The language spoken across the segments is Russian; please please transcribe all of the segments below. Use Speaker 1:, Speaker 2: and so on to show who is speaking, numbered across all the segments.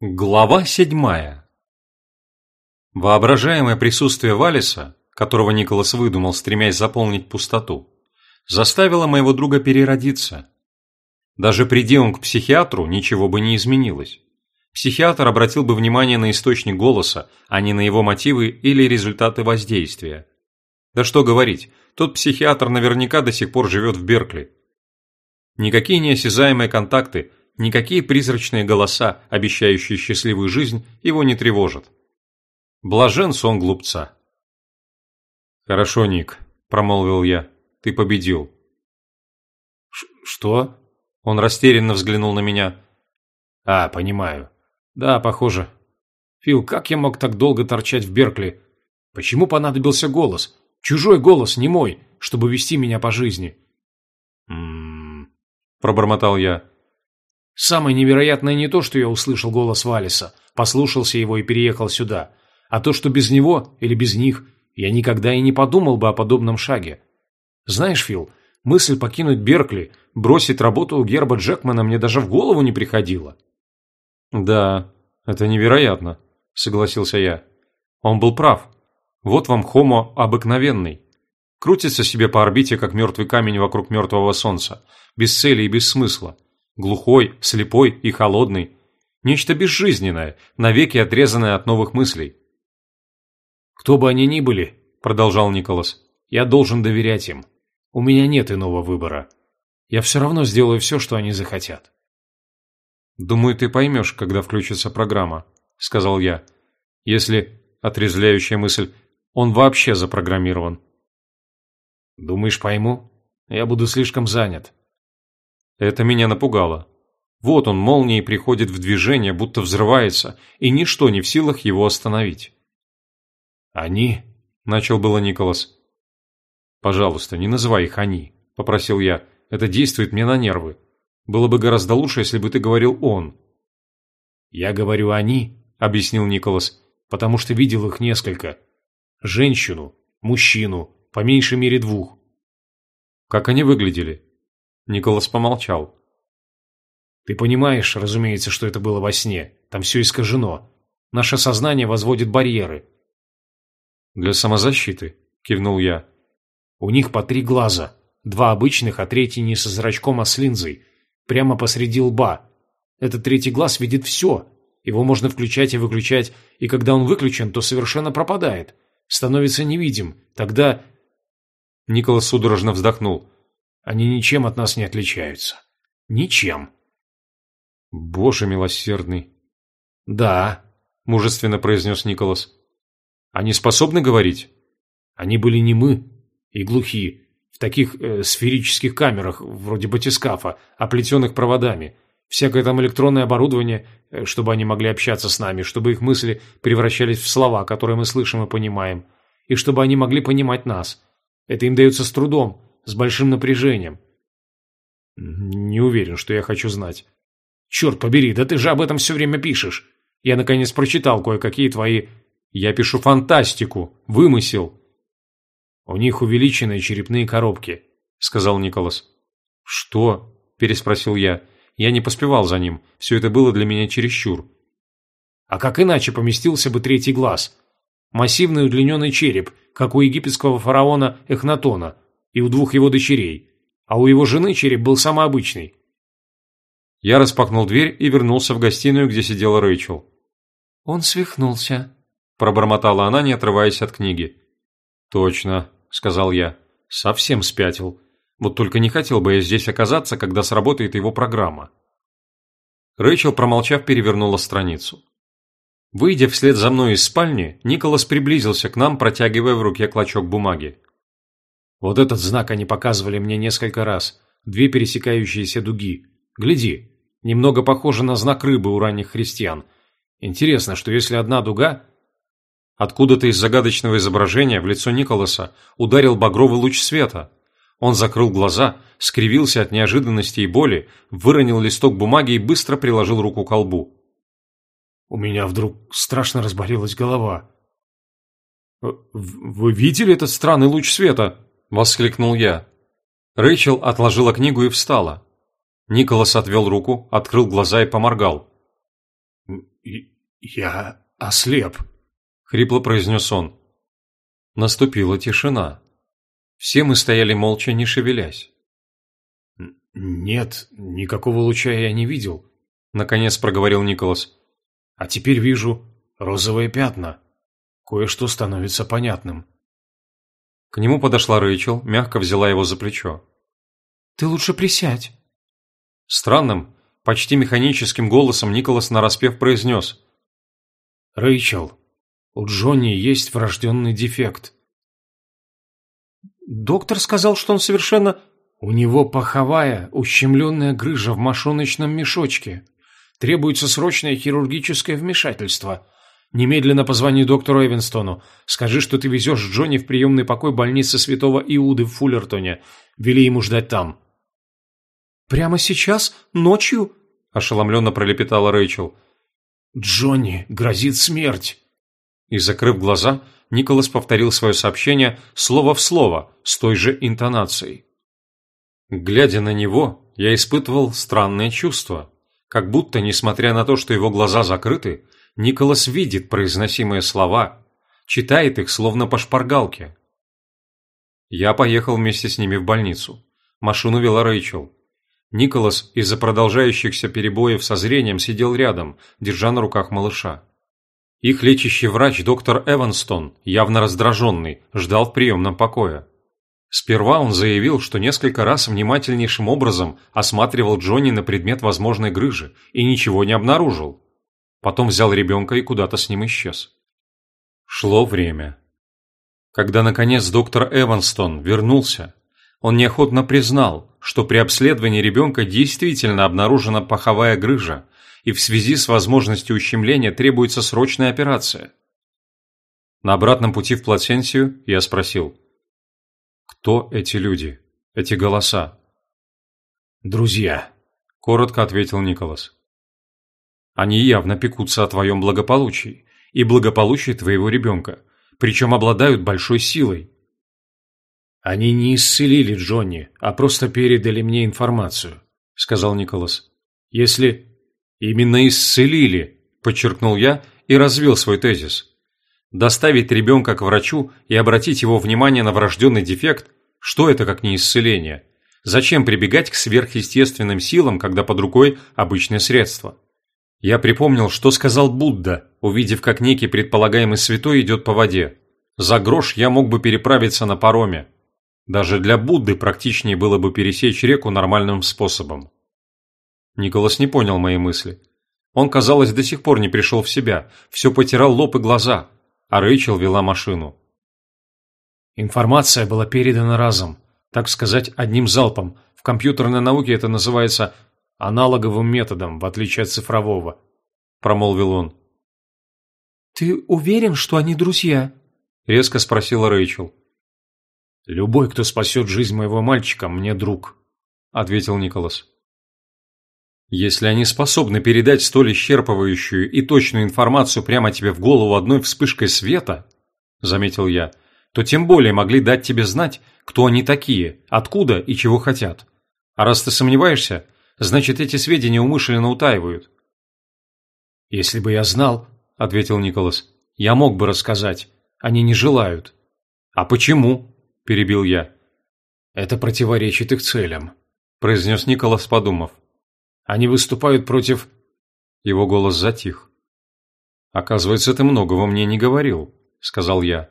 Speaker 1: Глава седьмая Воображаемое присутствие Валиса, которого Николас выдумал, стремясь заполнить пустоту, заставило моего друга переродиться. Даже приди он к психиатру, ничего бы не изменилось. Психиатр обратил бы внимание на источник голоса, а не на его мотивы или результаты воздействия. Да что говорить, тот психиатр наверняка до сих пор живет в Беркли. Никакие неосязаемые контакты, никакие призрачные голоса, обещающие счастливую жизнь, его не тревожат. Блажен сон глупца. «Хорошо, Ник», – промолвил я, – «ты победил».
Speaker 2: «Что?»
Speaker 1: Он растерянно взглянул на меня.
Speaker 2: «А, понимаю. Да, похоже. Фил, как я мог так долго торчать в Беркли? Почему понадобился голос? Чужой голос, не мой, чтобы вести меня по жизни.
Speaker 1: «М-м-м», пробормотал я.
Speaker 2: Самое невероятное не то, что я услышал голос Валиса, послушался его и переехал сюда, а то, что без него или без них я никогда и не подумал бы о подобном шаге. Знаешь, Фил, мысль покинуть Беркли, бросить работу у Герба Джекмана мне даже в голову не приходила.
Speaker 1: «Да, это невероятно», – согласился я. «Он был прав. Вот вам хомо обыкновенный. Крутится себе по орбите, как мертвый камень вокруг мертвого солнца, без цели и без смысла. Глухой, слепой и холодный. Нечто безжизненное, навеки отрезанное от новых мыслей».
Speaker 2: «Кто бы они ни были», – продолжал Николас, – «я должен доверять им. У меня нет иного выбора. Я все равно сделаю все, что они захотят».
Speaker 1: «Думаю, ты поймешь, когда включится программа», – сказал я. «Если, отрезвляющая мысль, он вообще запрограммирован».
Speaker 2: «Думаешь, пойму? Я буду слишком занят».
Speaker 1: Это меня напугало. Вот он молнией приходит в движение, будто взрывается, и ничто не в силах его остановить.
Speaker 2: «Они?»
Speaker 1: – начал было Николас. «Пожалуйста, не называй их «они», – попросил я. «Это действует мне на нервы. Было бы гораздо лучше, если бы ты говорил «он».
Speaker 2: «Я говорю «они», — объяснил Николас, «потому что видел их несколько. Женщину, мужчину, по меньшей мере двух».
Speaker 1: «Как они выглядели?» Николас помолчал.
Speaker 2: «Ты понимаешь, разумеется, что это было во сне. Там все искажено. Наше сознание возводит барьеры».
Speaker 1: «Для самозащиты», — кивнул я.
Speaker 2: «У них по три глаза. Два обычных, а третий не со зрачком, а с линзой прямо посреди лба. Этот третий глаз видит все. Его можно включать и выключать, и когда он выключен, то совершенно пропадает. Становится невидим. Тогда...
Speaker 1: Николас судорожно вздохнул.
Speaker 2: Они ничем от нас не отличаются. Ничем.
Speaker 1: Боже милосердный.
Speaker 2: Да,
Speaker 1: мужественно произнес Николас. Они способны говорить?
Speaker 2: Они были немы и глухи в таких э, сферических камерах, вроде батискафа, оплетенных проводами. Всякое там электронное оборудование, э, чтобы они могли общаться с нами, чтобы их мысли превращались в слова, которые мы слышим и понимаем, и чтобы они могли понимать нас. Это им дается с трудом, с большим напряжением. Не уверен, что я хочу знать. Черт побери, да ты же об этом все время пишешь. Я, наконец, прочитал кое-какие твои...
Speaker 1: Я пишу фантастику, вымысел.
Speaker 2: «У них увеличенные черепные коробки», — сказал Николас.
Speaker 1: «Что?» – переспросил я. Я не поспевал за ним. Все это было для меня чересчур.
Speaker 2: «А как иначе поместился бы третий глаз? Массивный удлиненный череп, как у египетского фараона Эхнатона и у двух его дочерей. А у его жены череп был самый обычный».
Speaker 1: Я распахнул дверь и вернулся в гостиную, где сидела Рэйчел.
Speaker 3: «Он свихнулся», –
Speaker 1: пробормотала она, не отрываясь от книги. «Точно», – сказал я. «Совсем спятил. Вот только не хотел бы я здесь оказаться, когда сработает его программа». Рэйчел, промолчав, перевернула страницу. Выйдя вслед за мной из спальни, Николас приблизился к нам, протягивая в руке клочок бумаги.
Speaker 2: «Вот этот знак они показывали мне несколько раз. Две пересекающиеся дуги. Гляди, немного похоже на знак рыбы у ранних христиан. Интересно, что если одна дуга,
Speaker 1: Откуда-то из загадочного изображения в лицо Николаса ударил багровый луч света. Он закрыл глаза, скривился от неожиданности и боли, выронил листок бумаги и быстро приложил руку к колбу.
Speaker 2: «У меня вдруг страшно разболелась голова». «Вы видели этот странный луч света?» – воскликнул я. Рэйчел отложила книгу и встала. Николас отвел руку, открыл глаза и поморгал. я ослеп», — хрипло произнес он.
Speaker 1: Наступила тишина. Все мы стояли молча, не шевелясь.
Speaker 2: «Нет, никакого луча я не видел», — наконец проговорил Николас. «А теперь вижу розовые пятна. Кое-что становится понятным».
Speaker 1: К нему подошла Рэйчел, мягко взяла его за плечо.
Speaker 3: «Ты лучше присядь».
Speaker 1: Странным, почти механическим голосом Николас нараспев произнес.
Speaker 2: «Рэйчел, у Джонни есть врожденный дефект».
Speaker 3: «Доктор сказал, что он совершенно...»
Speaker 2: «У него паховая, ущемленная грыжа в мошоночном мешочке. Требуется срочное хирургическое вмешательство. Немедленно позвони доктору Эвенстону. Скажи, что ты везешь Джонни в приемный покой больницы Святого Иуды в Фуллертоне. Вели ему ждать там».
Speaker 3: «Прямо сейчас? Ночью?» – ошеломленно пролепетала Рэйчел.
Speaker 2: «Джонни грозит смерть!»
Speaker 1: И, закрыв глаза, Николас повторил свое сообщение слово в слово, с той же интонацией. Глядя на него, я испытывал странное чувство, как будто, несмотря на то, что его глаза закрыты, Николас видит произносимые слова, читает их словно по шпаргалке. Я поехал вместе с ними в больницу. Машину вела Рэйчел. Николас из-за продолжающихся перебоев со зрением сидел рядом, держа на руках малыша. Их лечащий врач доктор Эванстон, явно раздраженный, ждал в приемном покое. Сперва он заявил, что несколько раз внимательнейшим образом осматривал Джонни на предмет возможной грыжи и ничего не обнаружил. Потом взял ребенка и куда-то с ним исчез. Шло время. Когда, наконец, доктор Эванстон вернулся, он неохотно признал, что при обследовании ребенка действительно обнаружена паховая грыжа, и в связи с возможностью ущемления требуется срочная операция. На обратном пути в Плаценсию я спросил, кто эти люди, эти голоса?
Speaker 2: «Друзья», – коротко ответил Николас.
Speaker 1: Они явно пекутся о твоем благополучии и благополучии твоего ребенка, причем обладают большой силой.
Speaker 2: Они не исцелили Джонни, а просто передали мне информацию, сказал Николас. Если...
Speaker 1: Именно исцелили, подчеркнул я и развил свой тезис. Доставить ребенка к врачу и обратить его внимание на врожденный дефект – что это как не исцеление? Зачем прибегать к сверхъестественным силам, когда под рукой обычное средство? Я припомнил, что сказал Будда, увидев, как некий предполагаемый святой идет по воде. За грош я мог бы переправиться на пароме. Даже для Будды практичнее было бы пересечь реку нормальным способом. Николас не понял мои мысли. Он, казалось, до сих пор не пришел в себя, все потирал лоб и глаза, а Рэйчел вела машину.
Speaker 2: Информация была передана разом, так сказать, одним залпом. В компьютерной науке это называется аналоговым методом, в отличие от цифрового», – промолвил он.
Speaker 3: «Ты уверен, что они друзья?»
Speaker 1: – резко спросила Рэйчел.
Speaker 2: «Любой, кто спасет жизнь моего мальчика, мне друг», – ответил Николас.
Speaker 1: «Если они способны передать столь исчерпывающую и точную информацию прямо тебе в голову одной вспышкой света», – заметил я, – то тем более могли дать тебе знать, кто они такие, откуда и чего хотят. А раз ты сомневаешься, Значит, эти сведения умышленно утаивают.
Speaker 2: «Если бы я знал», — ответил Николас, — «я мог бы рассказать. Они не желают».
Speaker 1: «А почему?» – перебил я.
Speaker 2: «Это противоречит их целям», –
Speaker 1: произнес Николас, подумав.
Speaker 2: «Они выступают против...»
Speaker 1: Его голос затих. «Оказывается, ты многого мне не говорил», – сказал я.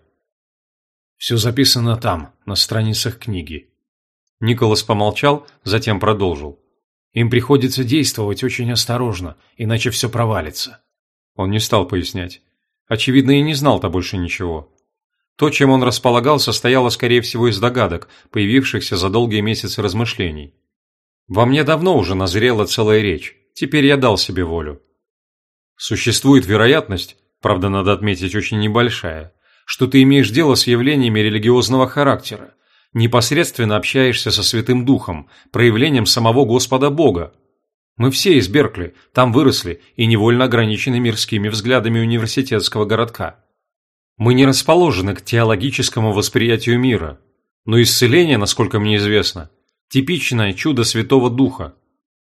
Speaker 2: «Все записано там, на страницах книги».
Speaker 1: Николас помолчал, затем продолжил.
Speaker 2: Им приходится действовать очень осторожно, иначе все провалится.
Speaker 1: Он не стал пояснять. Очевидно, и не знал-то больше ничего. То, чем он располагал, состояло, скорее всего, из догадок, появившихся за долгие месяцы размышлений. Во мне давно уже назрела целая речь, теперь я дал себе волю. Существует вероятность, правда, надо отметить, очень небольшая, что ты имеешь дело с явлениями религиозного характера, непосредственно общаешься со Святым Духом, проявлением самого Господа Бога. Мы все из Беркли, там выросли и невольно ограничены мирскими взглядами университетского городка. Мы не расположены к теологическому восприятию мира, но исцеление, насколько мне известно, типичное чудо Святого Духа.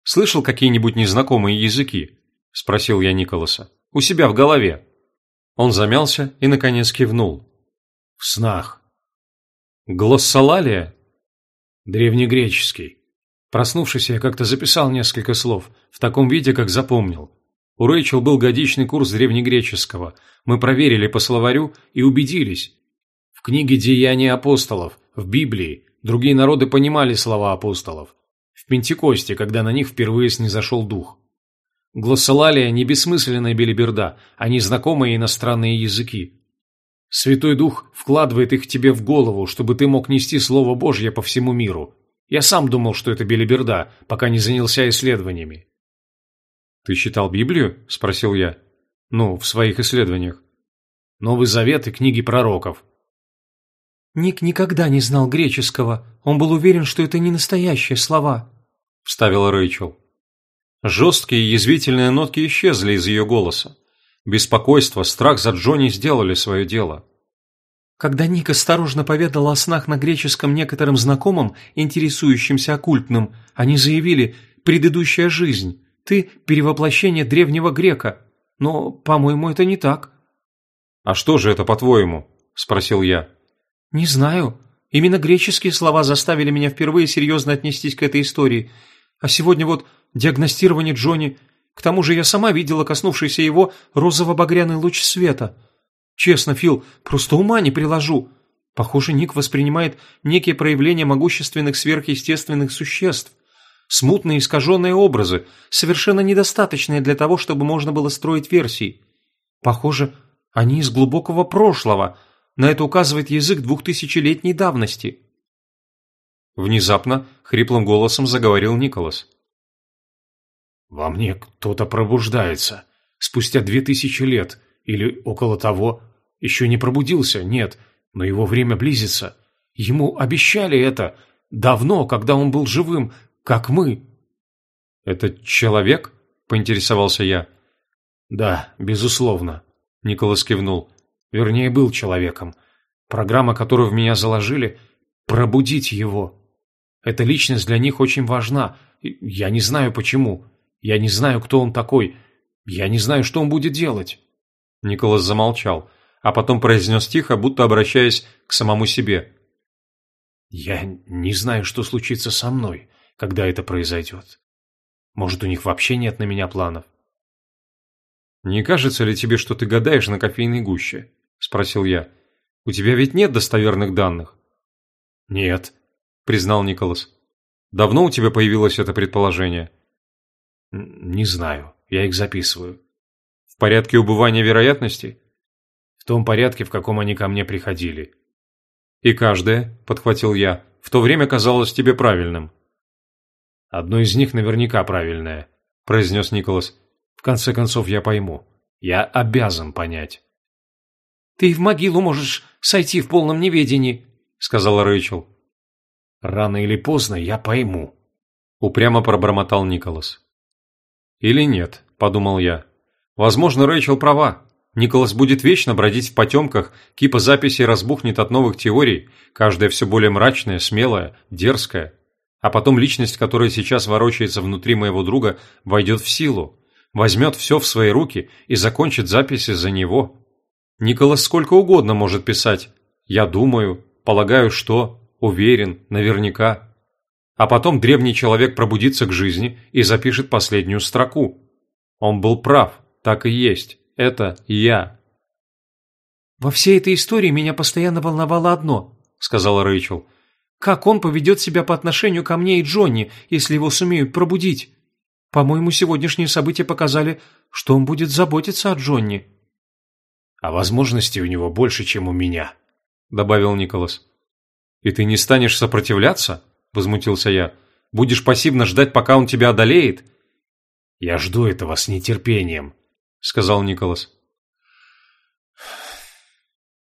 Speaker 1: Слышал какие-нибудь незнакомые языки? Спросил я Николаса. У себя в голове. Он замялся и, наконец, кивнул.
Speaker 2: В снах.
Speaker 1: Глоссолалия?
Speaker 2: Древнегреческий. Проснувшись, я как-то записал несколько слов, в таком виде, как запомнил. У Рэйчел был годичный курс древнегреческого. Мы проверили по словарю и убедились. В книге «Деяния апостолов», в Библии, другие народы понимали слова апостолов. В Пентекосте, когда на них впервые снизошел дух. Глоссолалия – не бессмысленная белиберда, а незнакомые иностранные языки. Святой Дух вкладывает их тебе в голову, чтобы ты мог нести Слово Божье по всему миру. Я сам думал, что это белиберда, пока не занялся исследованиями.
Speaker 1: «Ты читал Библию?» – спросил я. «Ну, в своих исследованиях».
Speaker 2: «Новый Завет и книги пророков».
Speaker 3: «Ник никогда не знал греческого. Он был уверен, что это не настоящие слова», –
Speaker 1: вставила Рэйчел. Жесткие язвительные нотки исчезли из ее голоса. Беспокойство, страх за Джонни сделали свое дело.
Speaker 3: Когда Ник осторожно поведал о снах на греческом некоторым знакомым, интересующимся оккультным, они заявили «предыдущая жизнь», «ты – перевоплощение древнего грека». Но, по-моему, это не так.
Speaker 1: «А что же это, по-твоему?» – спросил я.
Speaker 3: «Не знаю. Именно греческие слова заставили меня впервые серьезно отнестись к этой истории. А сегодня вот диагностирование Джонни. К тому же я сама видела коснувшийся его розово-багряный луч света. Честно, Фил, просто ума не приложу. Похоже, Ник воспринимает некие проявления могущественных сверхъестественных существ. Смутные искаженные образы, совершенно недостаточные для того, чтобы можно было строить версии. Похоже, они из глубокого прошлого. На это указывает язык двухтысячелетней давности.
Speaker 1: Внезапно хриплым голосом заговорил Николас.
Speaker 2: Во мне кто-то пробуждается. Спустя две тысячи лет, или около того. Еще не пробудился, нет, но его время близится. Ему обещали это. Давно, когда он был живым, как мы.
Speaker 1: «Это человек?» – поинтересовался я.
Speaker 2: «Да, безусловно», – Николас кивнул. «Вернее, был человеком. Программа, которую в меня заложили – пробудить его. Эта личность для них очень важна. Я не знаю почему. Я не знаю, кто он такой. Я не знаю, что он будет делать».
Speaker 1: Николас замолчал, а потом произнес тихо, будто обращаясь к самому себе.
Speaker 2: «Я не знаю, что случится со мной, когда это произойдет. Может, у них вообще нет на меня планов?»
Speaker 1: «Не кажется ли тебе, что ты гадаешь на кофейной гуще?» – спросил я. «У тебя ведь нет достоверных данных?»
Speaker 2: «Нет», –
Speaker 1: признал Николас. «Давно у тебя появилось это предположение?»
Speaker 2: Не знаю, я их записываю.
Speaker 1: В порядке убывания вероятности?
Speaker 2: В том порядке, в каком они ко мне приходили.
Speaker 1: И каждое, подхватил я, в то время казалось тебе правильным.
Speaker 2: Одно из них наверняка правильное, произнес Николас. В конце концов, я пойму. Я обязан понять.
Speaker 3: Ты в могилу можешь сойти в полном неведении, сказала Рэйчел.
Speaker 2: Рано или поздно я пойму.
Speaker 1: Упрямо пробормотал Николас. Или нет, подумал я. Возможно, Рэйчел права. Николас будет вечно бродить в потемках, кипа записей разбухнет от новых теорий, каждая все более мрачная, смелая, дерзкая. А потом личность, которая сейчас ворочается внутри моего друга, войдет в силу, возьмет все в свои руки и закончит записи за него. Николас сколько угодно может писать «я думаю», «полагаю, что», «уверен», «наверняка». А потом древний человек пробудится к жизни и запишет последнюю строку. Он был прав, так и есть. Это я.
Speaker 3: «Во всей этой истории меня постоянно волновало одно», — сказала Рэйчел. «Как он поведет себя по отношению ко мне и Джонни, если его сумеют пробудить? По-моему, сегодняшние события показали, что он будет заботиться о Джонни».
Speaker 2: «А возможностей у него больше, чем у меня», —
Speaker 1: добавил Николас. «И ты не станешь сопротивляться?» – возмутился я. «Будешь пассивно ждать, пока он тебя одолеет?»
Speaker 2: «Я жду этого с нетерпением», – сказал Николас.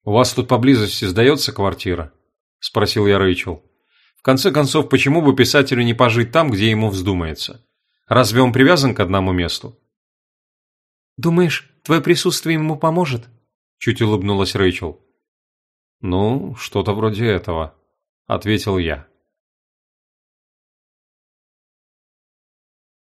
Speaker 1: «У вас тут поблизости сдается квартира?» – спросил я Рэйчел. «В конце концов, почему бы писателю не пожить там, где ему вздумается? Разве он привязан к одному месту?»
Speaker 3: «Думаешь, твое присутствие ему поможет?»
Speaker 1: – чуть улыбнулась Рэйчел. «Ну, что-то вроде этого», – ответил я.